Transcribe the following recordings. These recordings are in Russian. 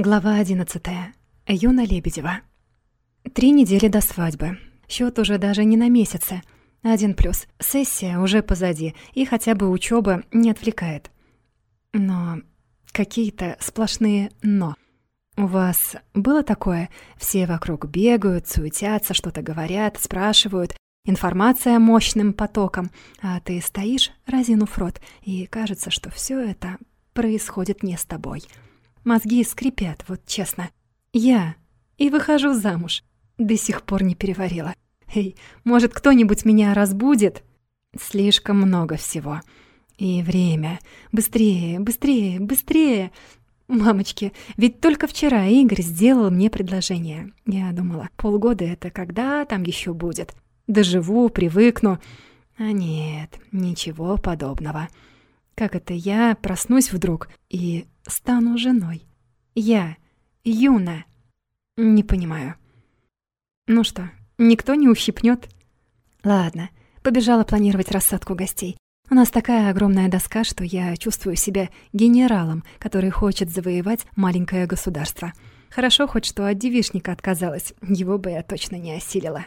Глава 11. Юна Лебедева. Три недели до свадьбы. Счёт уже даже не на месяцы. Один плюс. Сессия уже позади, и хотя бы учёба не отвлекает. Но какие-то сплошные «но». У вас было такое? Все вокруг бегают, суетятся, что-то говорят, спрашивают. Информация мощным потоком, а ты стоишь, разинув рот, и кажется, что всё это происходит не с тобой. Мозги скрипят, вот честно. Я и выхожу замуж. До сих пор не переварила. Эй, может, кто-нибудь меня разбудит? Слишком много всего. И время. Быстрее, быстрее, быстрее. Мамочки, ведь только вчера Игорь сделал мне предложение. Я думала, полгода это когда там еще будет? Доживу, привыкну. А нет, ничего подобного. Как это я проснусь вдруг и стану женой? Я, Юна. Не понимаю. Ну что, никто не ущипнет? Ладно, побежала планировать рассадку гостей. У нас такая огромная доска, что я чувствую себя генералом, который хочет завоевать маленькое государство. Хорошо хоть, что от девишника отказалась, его бы я точно не осилила.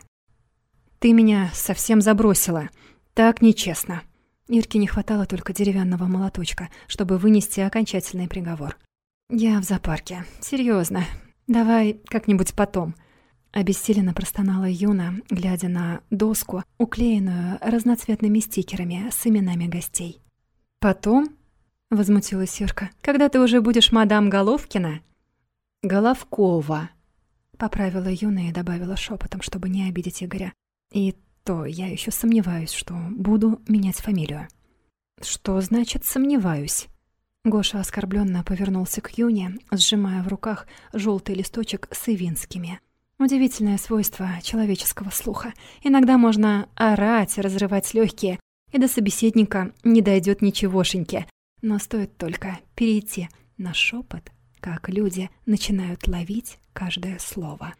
«Ты меня совсем забросила. Так нечестно», Ирке не хватало только деревянного молоточка, чтобы вынести окончательный приговор. «Я в зоопарке. Серьезно. Давай как-нибудь потом». Обессиленно простонала Юна, глядя на доску, уклеенную разноцветными стикерами с именами гостей. «Потом?» — возмутилась Ирка. «Когда ты уже будешь мадам Головкина?» «Головкова», — поправила Юна и добавила шепотом, чтобы не обидеть Игоря. «И то я еще сомневаюсь, что буду менять фамилию». «Что значит «сомневаюсь»?» Гоша оскорбленно повернулся к Юне, сжимая в руках желтый листочек с ивинскими. Удивительное свойство человеческого слуха. Иногда можно орать, разрывать легкие, и до собеседника не дойдет ничегошеньки. Но стоит только перейти на шепот, как люди начинают ловить каждое слово.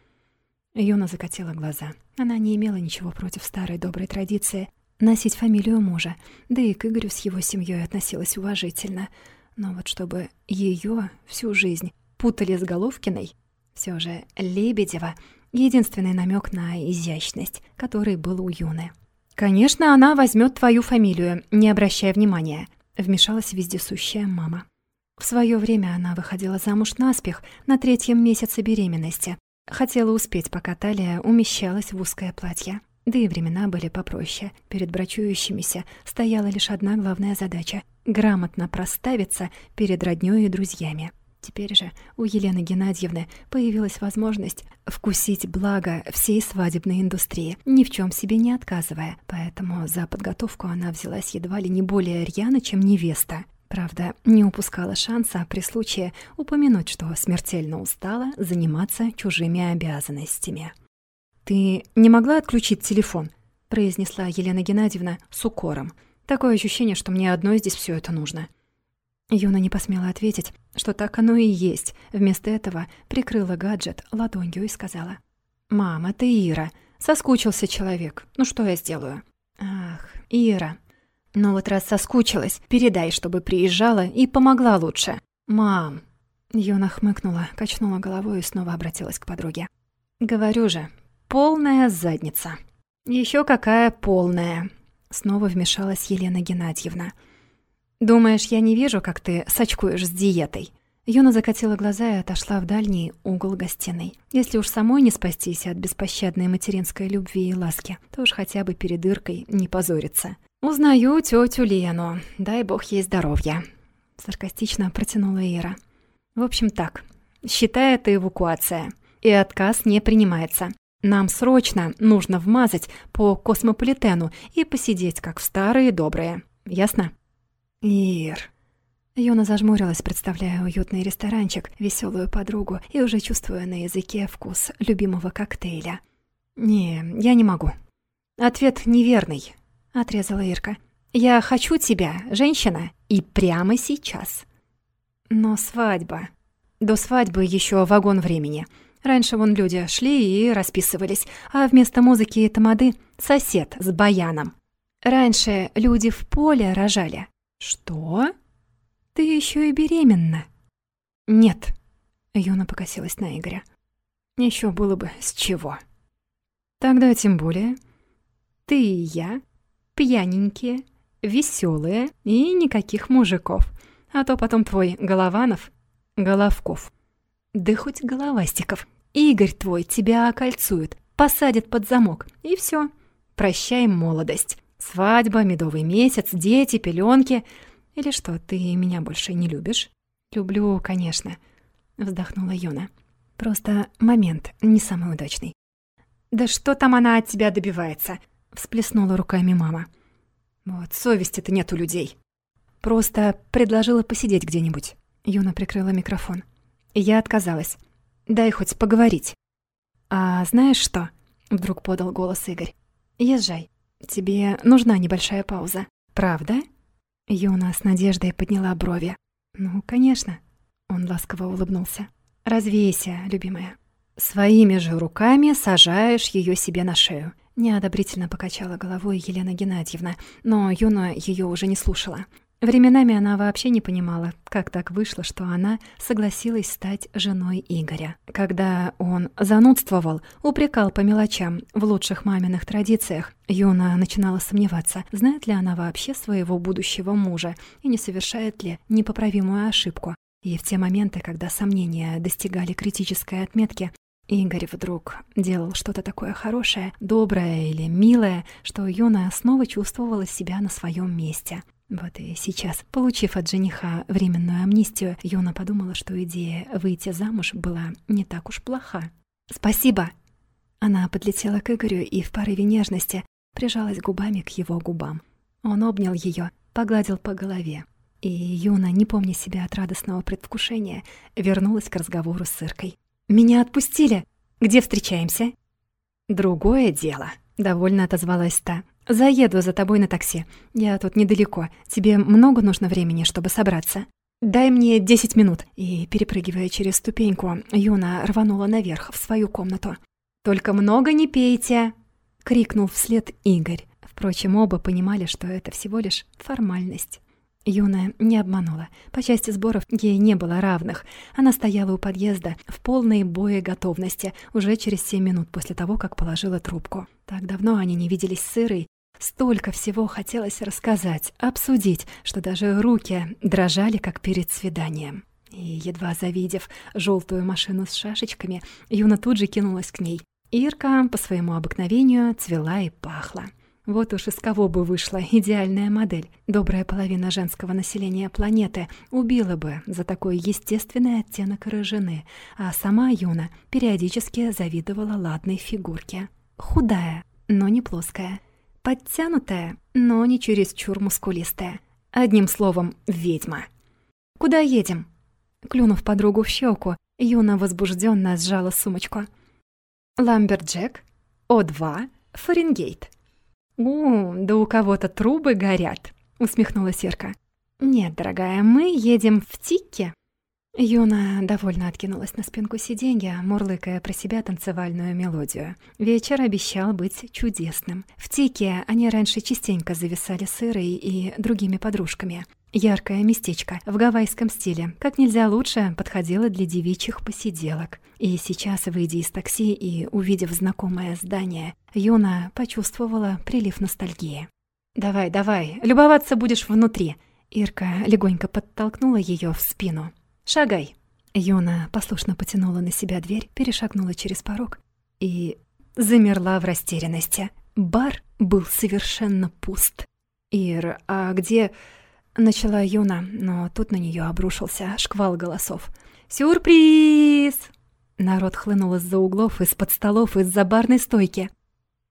Юна закатила глаза. Она не имела ничего против старой доброй традиции носить фамилию мужа, да и к Игорю с его семьей относилась уважительно. Но вот чтобы ее всю жизнь путали с Головкиной, все же Лебедева — единственный намек на изящность, который был у Юны. «Конечно, она возьмет твою фамилию, не обращая внимания», — вмешалась вездесущая мама. В свое время она выходила замуж наспех на третьем месяце беременности, Хотела успеть, пока талия умещалась в узкое платье. Да и времена были попроще. Перед брачующимися стояла лишь одна главная задача — грамотно проставиться перед роднёй и друзьями. Теперь же у Елены Геннадьевны появилась возможность вкусить благо всей свадебной индустрии, ни в чем себе не отказывая, поэтому за подготовку она взялась едва ли не более рьяно, чем невеста. Правда, не упускала шанса при случае упомянуть, что смертельно устала заниматься чужими обязанностями. «Ты не могла отключить телефон?» — произнесла Елена Геннадьевна с укором. «Такое ощущение, что мне одной здесь все это нужно». Юна не посмела ответить, что так оно и есть. Вместо этого прикрыла гаджет ладонью и сказала. «Мама, это Ира. Соскучился человек. Ну что я сделаю?» «Ах, Ира, но вот раз соскучилась, передай, чтобы приезжала и помогла лучше. Мам. Юна хмыкнула, качнула головой и снова обратилась к подруге. Говорю же, полная задница. Еще какая полная. Снова вмешалась Елена Геннадьевна. Думаешь, я не вижу, как ты сочкуешь с диетой? Юна закатила глаза и отошла в дальний угол гостиной. Если уж самой не спастись от беспощадной материнской любви и ласки, то уж хотя бы перед Иркой не позориться. «Узнаю тетю Лену. Дай бог ей здоровья», — саркастично протянула Ира. «В общем так, считай это эвакуация, и отказ не принимается. Нам срочно нужно вмазать по космополитену и посидеть, как в старые добрые. Ясно?» «Ир...» Юна зажмурилась, представляя уютный ресторанчик, веселую подругу и уже чувствуя на языке вкус любимого коктейля. «Не, я не могу. Ответ неверный. — отрезала Ирка. «Я хочу тебя, женщина, и прямо сейчас». Но свадьба... До свадьбы еще вагон времени. Раньше вон люди шли и расписывались, а вместо музыки и тамады — сосед с баяном. Раньше люди в поле рожали. Что? Ты еще и беременна? Нет. Юна покосилась на Игоря. Еще было бы с чего. Тогда тем более. Ты и я, пьяненькие, веселые и никаких мужиков. А то потом твой Голованов, Головков. Да хоть Головастиков. Игорь твой тебя окольцует, посадит под замок, и все. Прощай молодость. Свадьба, медовый месяц, дети, пеленки. Или что, ты меня больше не любишь? Люблю, конечно, вздохнула Юна. Просто момент не самый удачный. Да что там она от тебя добивается? всплеснула руками мама. Вот совести-то нет у людей. Просто предложила посидеть где-нибудь. Юна прикрыла микрофон. Я отказалась. Дай хоть поговорить. А знаешь что? Вдруг подал голос Игорь. Езжай. Тебе нужна небольшая пауза. Правда? Юна с надеждой подняла брови. Ну, конечно. Он ласково улыбнулся. Развейся, любимая. Своими же руками сажаешь ее себе на шею. Неодобрительно покачала головой Елена Геннадьевна, но Юна ее уже не слушала. Временами она вообще не понимала, как так вышло, что она согласилась стать женой Игоря. Когда он занудствовал, упрекал по мелочам в лучших маминых традициях, Юна начинала сомневаться, знает ли она вообще своего будущего мужа и не совершает ли непоправимую ошибку. И в те моменты, когда сомнения достигали критической отметки, Игорь вдруг делал что-то такое хорошее, доброе или милое, что Юна снова чувствовала себя на своем месте. Вот и сейчас, получив от жениха временную амнистию, Юна подумала, что идея выйти замуж была не так уж плоха. «Спасибо!» Она подлетела к Игорю и в порыве нежности прижалась губами к его губам. Он обнял ее, погладил по голове. И Юна, не помня себя от радостного предвкушения, вернулась к разговору с Иркой. «Меня отпустили! Где встречаемся?» «Другое дело», — довольно отозвалась та. «Заеду за тобой на такси. Я тут недалеко. Тебе много нужно времени, чтобы собраться?» «Дай мне десять минут». И, перепрыгивая через ступеньку, Юна рванула наверх, в свою комнату. «Только много не пейте!» — крикнул вслед Игорь. Впрочем, оба понимали, что это всего лишь формальность. Юна не обманула. По части сборов ей не было равных. Она стояла у подъезда в полной боеготовности уже через семь минут после того, как положила трубку. Так давно они не виделись с Ирой. Столько всего хотелось рассказать, обсудить, что даже руки дрожали, как перед свиданием. И, едва завидев желтую машину с шашечками, Юна тут же кинулась к ней. Ирка, по своему обыкновению, цвела и пахла. Вот уж из кого бы вышла идеальная модель. Добрая половина женского населения планеты убила бы за такой естественный оттенок рыжины, а сама Юна периодически завидовала ладной фигурке. Худая, но не плоская. Подтянутая, но не чересчур мускулистая. Одним словом, ведьма. «Куда едем?» Клюнув подругу в щеку, Юна возбужденно сжала сумочку. «Ламберджек, О2, Фаренгейт». «У, да у кого-то трубы горят», — усмехнулась Ирка. «Нет, дорогая, мы едем в Тикке». Юна довольно откинулась на спинку сиденья, мурлыкая про себя танцевальную мелодию. Вечер обещал быть чудесным. В Тике они раньше частенько зависали с Ирой и другими подружками. Яркое местечко в гавайском стиле, как нельзя лучше подходило для девичьих посиделок. И сейчас, выйдя из такси и увидев знакомое здание, Юна почувствовала прилив ностальгии. «Давай, давай, любоваться будешь внутри!» Ирка легонько подтолкнула ее в спину. «Шагай!» Юна послушно потянула на себя дверь, перешагнула через порог и замерла в растерянности. Бар был совершенно пуст. «Ир, а где...» Начала Юна, но тут на нее обрушился шквал голосов. «Сюрприз!» Народ хлынул из-за углов, из-под столов, из-за барной стойки.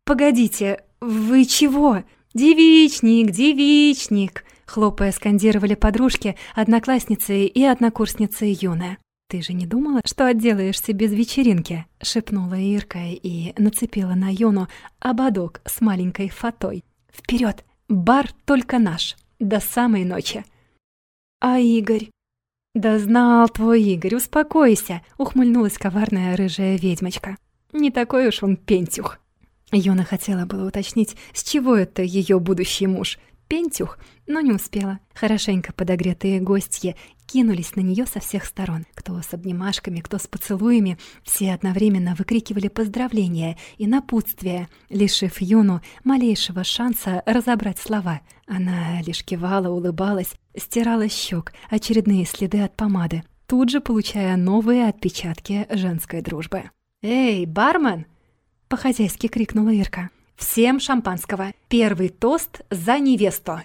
«Погодите, вы чего? Девичник, девичник!» Хлопая, скандировали подружки, одноклассницы и однокурсницы Юны. «Ты же не думала, что отделаешься без вечеринки?» — шепнула Ирка и нацепила на Юну ободок с маленькой фатой. «Вперед! Бар только наш! До самой ночи!» «А Игорь?» «Да знал твой Игорь, успокойся!» — ухмыльнулась коварная рыжая ведьмочка. «Не такой уж он пентюх!» Юна хотела было уточнить, с чего это ее будущий муж. Пентюх, но не успела. Хорошенько подогретые гостья кинулись на нее со всех сторон. Кто с обнимашками, кто с поцелуями. Все одновременно выкрикивали поздравления и напутствия, лишив Юну малейшего шанса разобрать слова. Она лишь кивала, улыбалась, стирала щек, очередные следы от помады, тут же получая новые отпечатки женской дружбы. «Эй, бармен!» — по-хозяйски крикнула Ирка. «Всем шампанского! Первый тост за невесту!»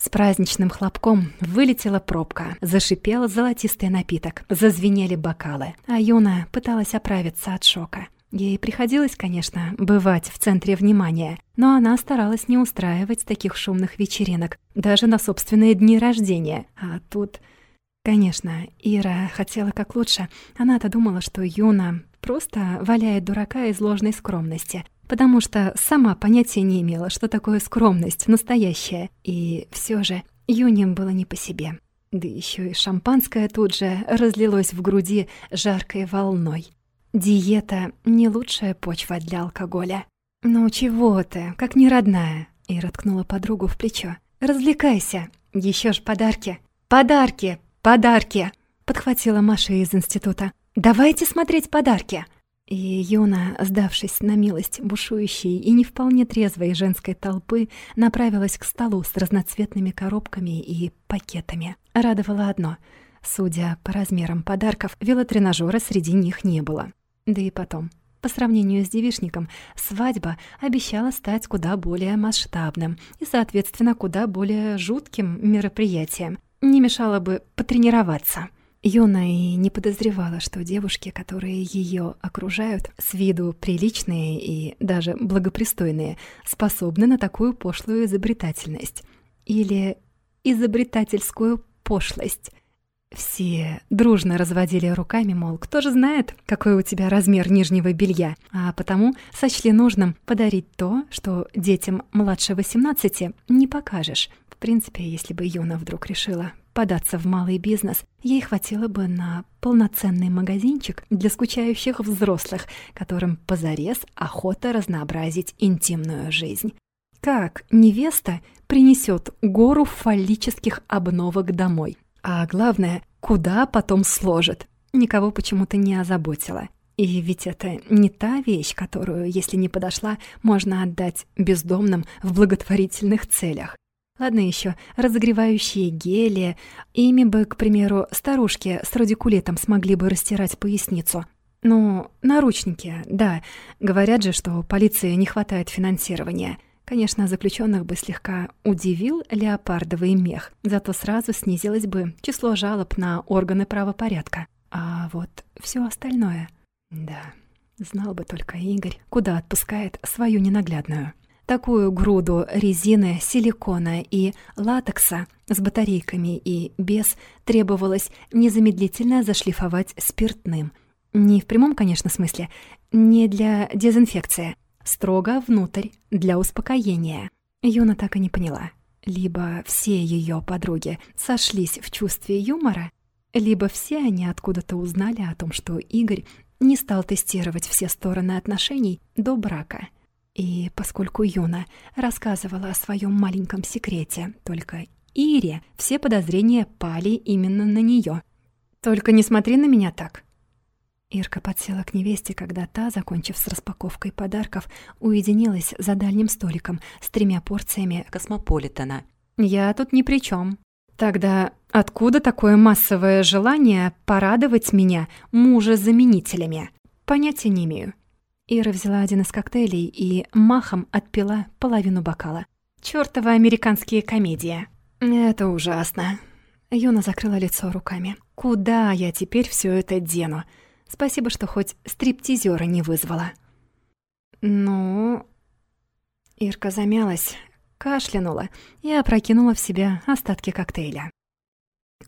С праздничным хлопком вылетела пробка, зашипел золотистый напиток, зазвенели бокалы, а Юна пыталась оправиться от шока. Ей приходилось, конечно, бывать в центре внимания, но она старалась не устраивать таких шумных вечеринок, даже на собственные дни рождения. А тут... Конечно, Ира хотела как лучше. Она-то думала, что Юна просто валяет дурака из ложной скромности, потому что сама понятия не имела, что такое скромность настоящая. И все же Юне было не по себе. Да еще и шампанское тут же разлилось в груди жаркой волной. Диета — не лучшая почва для алкоголя. «Ну чего ты, как не родная?» И ткнула подругу в плечо. «Развлекайся, еще ж подарки». «Подарки! Подарки!» Подхватила Маша из института. «Давайте смотреть подарки!» И Юна, сдавшись на милость бушующей и не вполне трезвой женской толпы, направилась к столу с разноцветными коробками и пакетами. Радовало одно — Судя по размерам подарков, велотренажера среди них не было. Да и потом, по сравнению с девишником, свадьба обещала стать куда более масштабным и, соответственно, куда более жутким мероприятием. Не мешало бы потренироваться. Юна и не подозревала, что девушки, которые ее окружают, с виду приличные и даже благопристойные, способны на такую пошлую изобретательность. Или изобретательскую пошлость. Все дружно разводили руками, мол, кто же знает, какой у тебя размер нижнего белья, а потому сочли нужным подарить то, что детям младше 18 не покажешь. В принципе, если бы Юна вдруг решила податься в малый бизнес, ей хватило бы на полноценный магазинчик для скучающих взрослых, которым позарез охота разнообразить интимную жизнь. Как невеста принесет гору фаллических обновок домой? А главное, куда потом сложит? Никого почему-то не озаботило. И ведь это не та вещь, которую, если не подошла, можно отдать бездомным в благотворительных целях. Ладно еще разогревающие гели. Ими бы, к примеру, старушки с радикулетом смогли бы растирать поясницу. Ну, наручники, да. Говорят же, что полиции не хватает финансирования. Конечно, заключенных бы слегка удивил леопардовый мех, зато сразу снизилось бы число жалоб на органы правопорядка. А вот все остальное... Да, знал бы только Игорь, куда отпускает свою ненаглядную. Такую груду резины, силикона и латекса с батарейками и без требовалось незамедлительно зашлифовать спиртным. Не в прямом, конечно, смысле, не для дезинфекции, Строго внутрь, для успокоения. Юна так и не поняла. Либо все ее подруги сошлись в чувстве юмора, либо все они откуда-то узнали о том, что Игорь не стал тестировать все стороны отношений до брака. И поскольку Юна рассказывала о своем маленьком секрете только Ире, все подозрения пали именно на нее. «Только не смотри на меня так», Ирка подсела к невесте, когда та, закончив с распаковкой подарков, уединилась за дальним столиком с тремя порциями космополитена. «Я тут ни при чем. Тогда откуда такое массовое желание порадовать меня мужа-заменителями? Понятия не имею». Ира взяла один из коктейлей и махом отпила половину бокала. «Чёртова американские комедии». «Это ужасно». Юна закрыла лицо руками. «Куда я теперь все это дену?» Спасибо, что хоть стриптизера не вызвала. Ну... Ирка замялась, кашлянула и опрокинула в себя остатки коктейля.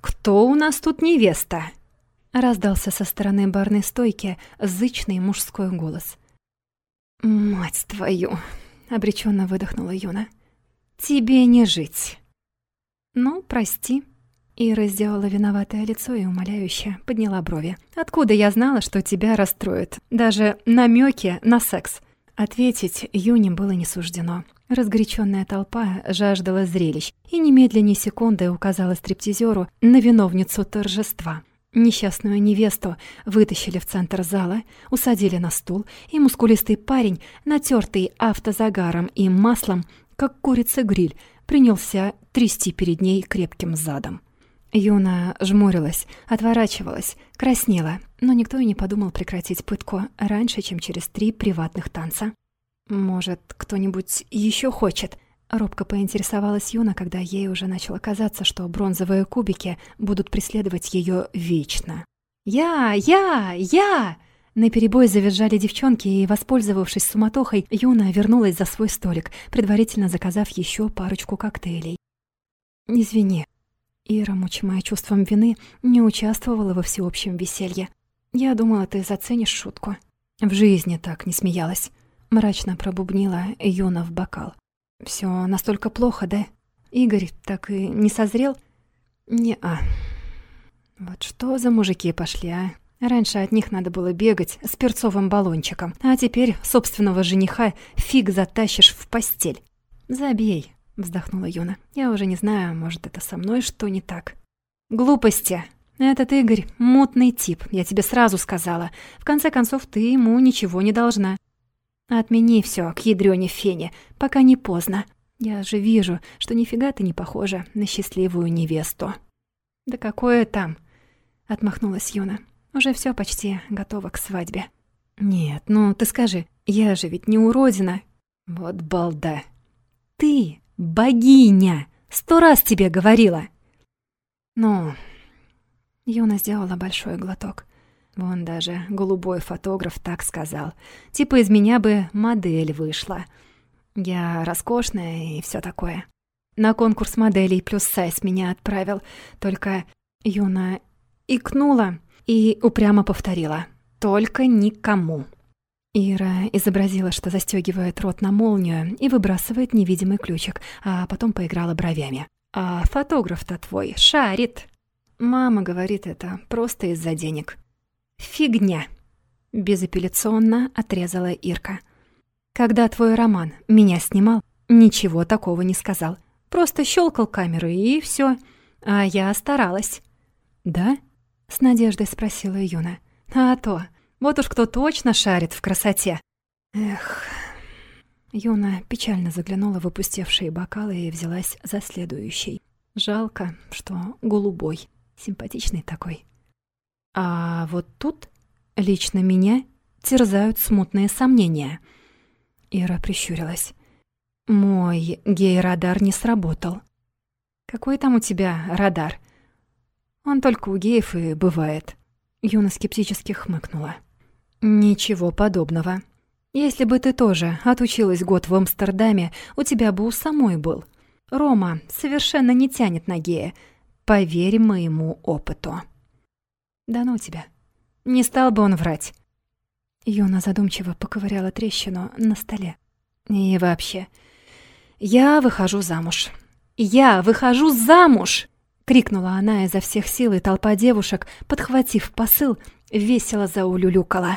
«Кто у нас тут невеста?» Раздался со стороны барной стойки зычный мужской голос. «Мать твою!» — обреченно выдохнула Юна. «Тебе не жить!» «Ну, прости», Ира сделала виноватое лицо и умоляюще подняла брови. «Откуда я знала, что тебя расстроит? Даже намеки на секс. Ответить Юне было не суждено. Разгоряченная толпа жаждала зрелищ и немедленно секунды указала стриптизеру на виновницу торжества. Несчастную невесту вытащили в центр зала, усадили на стул, и мускулистый парень, натертый автозагаром и маслом, как курица-гриль, принялся трясти перед ней крепким задом. Юна жмурилась, отворачивалась, краснела, но никто и не подумал прекратить пытку раньше, чем через три приватных танца. «Может, кто-нибудь еще хочет?» Робко поинтересовалась Юна, когда ей уже начало казаться, что бронзовые кубики будут преследовать ее вечно. «Я! Я! Я!» На перебой завизжали девчонки, и, воспользовавшись суматохой, Юна вернулась за свой столик, предварительно заказав еще парочку коктейлей. «Извини». Ира, мучимая чувством вины, не участвовала во всеобщем веселье. «Я думала, ты заценишь шутку». В жизни так не смеялась. Мрачно пробубнила Юна в бокал. Все настолько плохо, да? Игорь так и не созрел?» «Не-а». «Вот что за мужики пошли, а?» Раньше от них надо было бегать с перцовым баллончиком, а теперь собственного жениха фиг затащишь в постель. «Забей», — вздохнула Юна. «Я уже не знаю, может, это со мной что не так». «Глупости. Этот Игорь — мутный тип, я тебе сразу сказала. В конце концов, ты ему ничего не должна. Отмени все к ядрёне фене, пока не поздно. Я же вижу, что нифига ты не похожа на счастливую невесту». «Да какое там?» — отмахнулась Юна. Уже все почти готово к свадьбе. Нет, ну ты скажи, я же ведь не уродина. Вот балда. Ты богиня! Сто раз тебе говорила. Ну, Юна сделала большой глоток. Вон даже голубой фотограф так сказал. Типа из меня бы модель вышла. Я роскошная и все такое. На конкурс моделей плюс сайз меня отправил. Только Юна икнула и упрямо повторила «Только никому». Ира изобразила, что застегивает рот на молнию и выбрасывает невидимый ключик, а потом поиграла бровями. «А фотограф-то твой шарит!» Мама говорит это просто из-за денег. «Фигня!» — безапелляционно отрезала Ирка. «Когда твой Роман меня снимал, ничего такого не сказал. Просто щелкал камеру и все. А я старалась». «Да?» С надеждой спросила Юна. А то, вот уж кто точно шарит в красоте. Эх. Юна печально заглянула в опустевшие бокалы и взялась за следующий. Жалко, что голубой, симпатичный такой. А вот тут лично меня терзают смутные сомнения. Ира прищурилась. Мой гей-радар не сработал. Какой там у тебя радар? Он только у геев и бывает». Юна скептически хмыкнула. «Ничего подобного. Если бы ты тоже отучилась год в Амстердаме, у тебя бы у самой был. Рома совершенно не тянет на гея. Поверь моему опыту». «Да ну тебя. Не стал бы он врать». Юна задумчиво поковыряла трещину на столе. «И вообще, я выхожу замуж. Я выхожу замуж!» — крикнула она изо всех сил, и толпа девушек, подхватив посыл, весело заулюлюкала.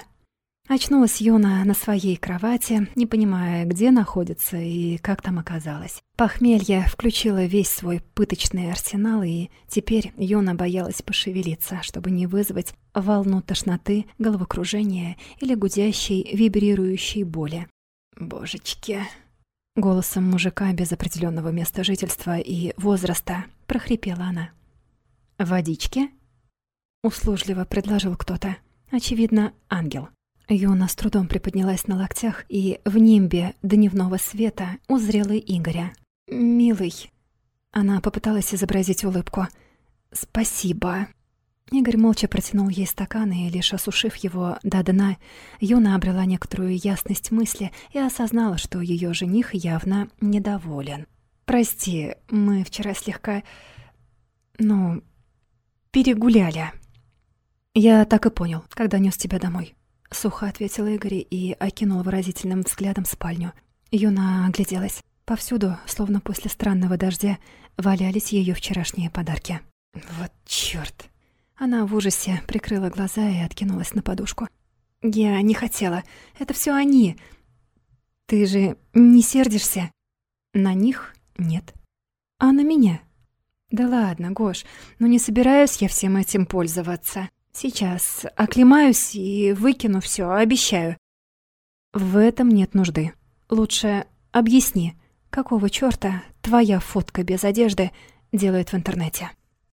Очнулась Юна на своей кровати, не понимая, где находится и как там оказалась. Похмелье включило весь свой пыточный арсенал, и теперь Юна боялась пошевелиться, чтобы не вызвать волну тошноты, головокружения или гудящей, вибрирующей боли. «Божечки!» Голосом мужика без определенного места жительства и возраста прохрипела она. «Водички?» Услужливо предложил кто-то. Очевидно, ангел. Юна с трудом приподнялась на локтях и в нимбе дневного света узрела Игоря. «Милый...» Она попыталась изобразить улыбку. «Спасибо...» Игорь молча протянул ей стакан, и, лишь осушив его до дна, Юна обрела некоторую ясность мысли и осознала, что ее жених явно недоволен. «Прости, мы вчера слегка... ну... перегуляли». «Я так и понял, когда нес тебя домой», — сухо ответил Игорь и окинул выразительным взглядом спальню. Юна огляделась. Повсюду, словно после странного дождя, валялись ее вчерашние подарки. «Вот чёрт!» Она в ужасе прикрыла глаза и откинулась на подушку. «Я не хотела. Это все они. Ты же не сердишься? На них нет. А на меня? Да ладно, Гош, ну не собираюсь я всем этим пользоваться. Сейчас оклемаюсь и выкину все, обещаю. В этом нет нужды. Лучше объясни, какого чёрта твоя фотка без одежды делает в интернете.